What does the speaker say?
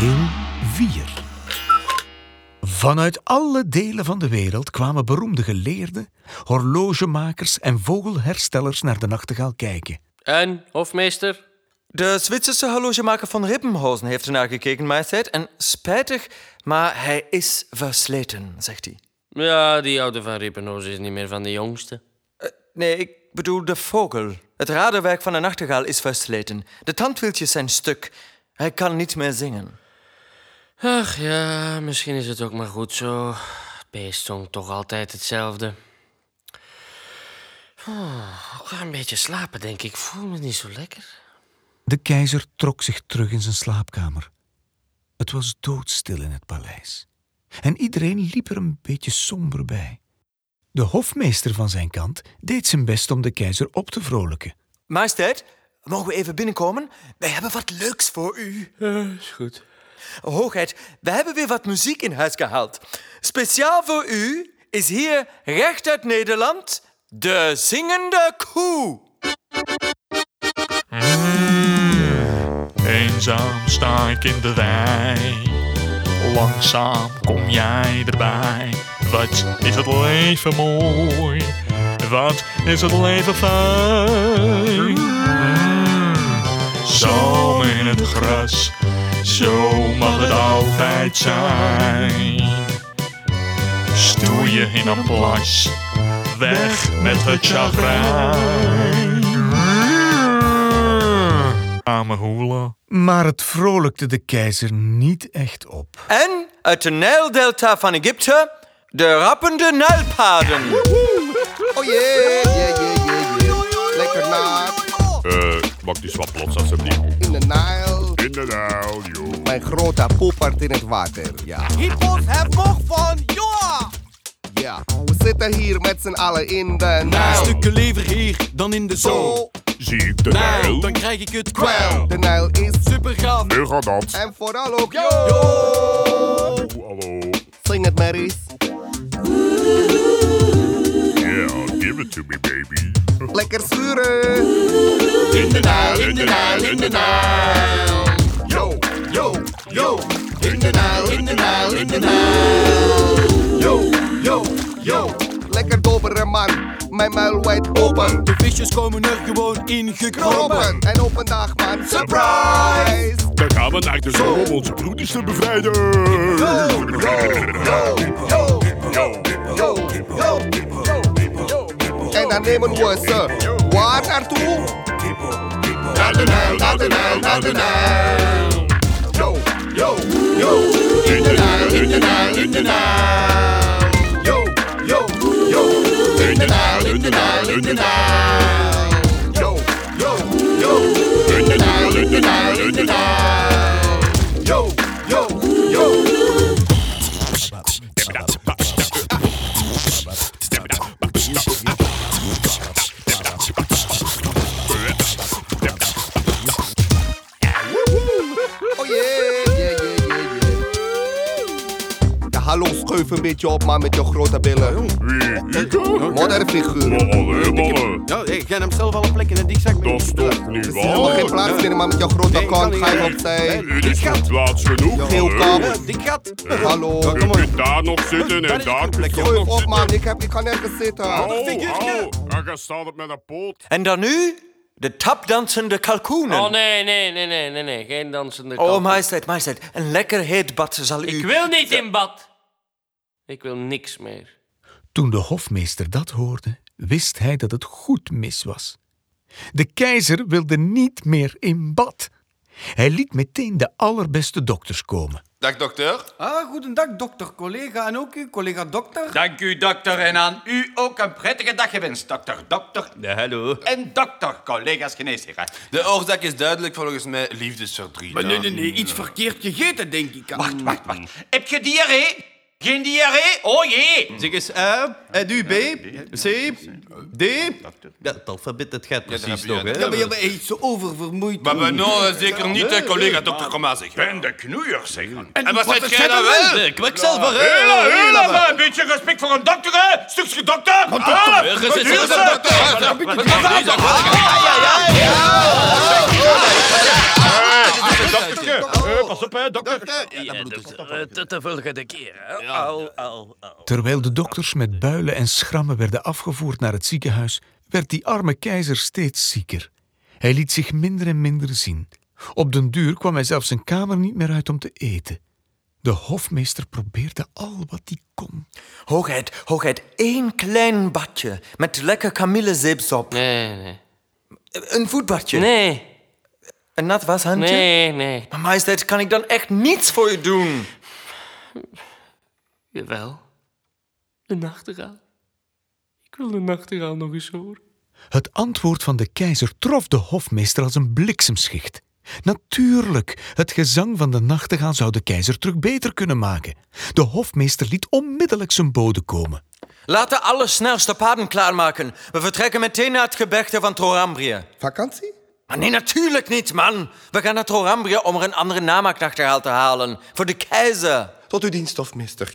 Deel 4 Vanuit alle delen van de wereld kwamen beroemde geleerden, horlogemakers en vogelherstellers naar de nachtegaal kijken. En, hofmeester? De Zwitserse horlogemaker van Rippenhausen heeft ernaar gekeken, majesteit. En spijtig, maar hij is versleten, zegt hij. Ja, die oude van Rippenhoos is niet meer van de jongste. Nee, ik bedoel de vogel. Het raderwerk van de nachtegaal is versleten. De tandwieltjes zijn stuk. Hij kan niet meer zingen. Ach ja, misschien is het ook maar goed zo. Het beest zong toch altijd hetzelfde. Oh, ik ga een beetje slapen, denk ik. Ik voel me niet zo lekker. De keizer trok zich terug in zijn slaapkamer. Het was doodstil in het paleis. En iedereen liep er een beetje somber bij. De hofmeester van zijn kant deed zijn best om de keizer op te vrolijken. Majesteit, mogen we even binnenkomen? Wij hebben wat leuks voor u. is goed. Hoogheid, we hebben weer wat muziek in huis gehaald. Speciaal voor u is hier recht uit Nederland de zingende koe. Eenzaam sta ik in de wei. Langzaam kom jij erbij. Wat is het leven mooi? Wat is het leven fijn? Mm. In het gras, zo mag het altijd zijn. Stoeien in een plas, weg met het chagrijn. Amehoela. Maar het vrolijkte de keizer niet echt op. En uit de Nijldelta van Egypte de rappende Nijlpaden. Oh jee, jee, jee, jee, jee. Lekker naad. Eh, mag die swap plots alsjeblieft. In de Nijl, joh. Mijn grote poepert in het water, ja. Hippos heb nog van Joa! Ja, we zitten hier met z'n allen in de Nijl. Stukken lever hier, dan in de Zo, zon. Zie ik de Nijl? Dan krijg ik het kwel. De Nijl is Super gaaf. Nu gaat dat. en vooral ook yo. Oeh, hallo. Zing het maar eens. Yeah, give it to me, baby. Lekker sturen. In de Nijl, in de Nijl, in de Nijl. In de. Yo, yo, yo. Lekker dobberen man. Mijn muil wijd open. De visjes komen er gewoon in gekropen. Kropen. En op een dag man. Surprise. Dan gaan we naar de zon om onze broeders te bevrijden. Yo, yo, yo, yo, yo, yo, yo, yo. En dan nemen we ze waar naartoe? Naar de Nijl, naar de Nijl, naar de Nijl. Yo, yo, yo. In de Nijl, in de Nijl, in de Nijl. Yo, yo, yo. In de Nijl, in de Nijl, in de Nijl. Yo, yo, yo. In de Nijl, in de Nijl, in de Nijl. Schuif een beetje op, man, met je grote billen. Wie? Ik? Modderfiguur. Oh. Ja, ik ga hem zelf al een plek in het dikzak Dat is toch niet Er is helemaal geen waar? plaats meer, man, met je grote Nee, kan kont. niet, Ga je opzij. Er is nog plaats genoeg. Geel kap. Dik gat. Hallo. Je kunt daar nog zitten en daar. Schuif nog op, man. Ik, heb, ik kan nergens zitten. Oh, oh. Je staat op met een poot. En dan nu de tapdansende kalkoenen. Oh nee, nee, nee, nee, nee, nee. Geen dansende Oh, kalkoen. majesteit, majesteit. Een lekker heet bad zal u... Ik wil niet in bad. Ik wil niks meer. Toen de hofmeester dat hoorde, wist hij dat het goed mis was. De keizer wilde niet meer in bad. Hij liet meteen de allerbeste dokters komen. Dag dokter. Ah, goedendag, dokter, collega. En ook uw collega dokter. Dank u dokter en aan u ook een prettige dag gewenst. Dokter, dokter. Ja, hallo. En dokter, collega's geneesheren. De oorzaak is duidelijk volgens mij liefdesverdriet. Maar nee, nee, nee, iets verkeerd gegeten, denk ik. Wacht, wacht, wacht. Heb je diarree? Geen diarree? Oh jee. Zeg eens A, en u B, C, D. Ja, het alfabet, dat gaat precies nog, hè? Ja, maar je bent echt zo oververmoeid. Maar maar nou, zeker niet, hè, collega dokter, kom maar zeg. Ben de knoeiers, zeg. En wat zegt jij dan wel? Ik kwakzalver, hè? Hela, hela, Hela, maar een beetje respect voor een dokter, hè? Stukje dokter. Ah, Gezet dokter. doktertje. Pas op, hè, dokter. Tot de volgende keer. hè. Au, au, au. Terwijl de dokters met builen en schrammen werden afgevoerd naar het ziekenhuis, werd die arme keizer steeds zieker. Hij liet zich minder en minder zien. Op den duur kwam hij zelfs zijn kamer niet meer uit om te eten. De hofmeester probeerde al wat hij kon. Hoogheid, hoogheid, één klein badje met lekker kamillezeepsop. Nee, nee. Een voetbadje. Nee, Een nat washandje. nee, nee. Maar majesteit, kan ik dan echt niets voor je doen? Jawel. De nachtegaal. Ik wil de nachtegaal nog eens horen. Het antwoord van de keizer trof de hofmeester als een bliksemschicht. Natuurlijk, het gezang van de nachtegaal zou de keizer terug beter kunnen maken. De hofmeester liet onmiddellijk zijn bode komen. Laat de allersnelste paden klaarmaken. We vertrekken meteen naar het gebergte van Trorambrië. Vakantie? Maar nee, natuurlijk niet, man. We gaan naar Trorambrië om er een andere namaaknachterhaal te halen. Voor de keizer. Tot uw dienst, hofmeester.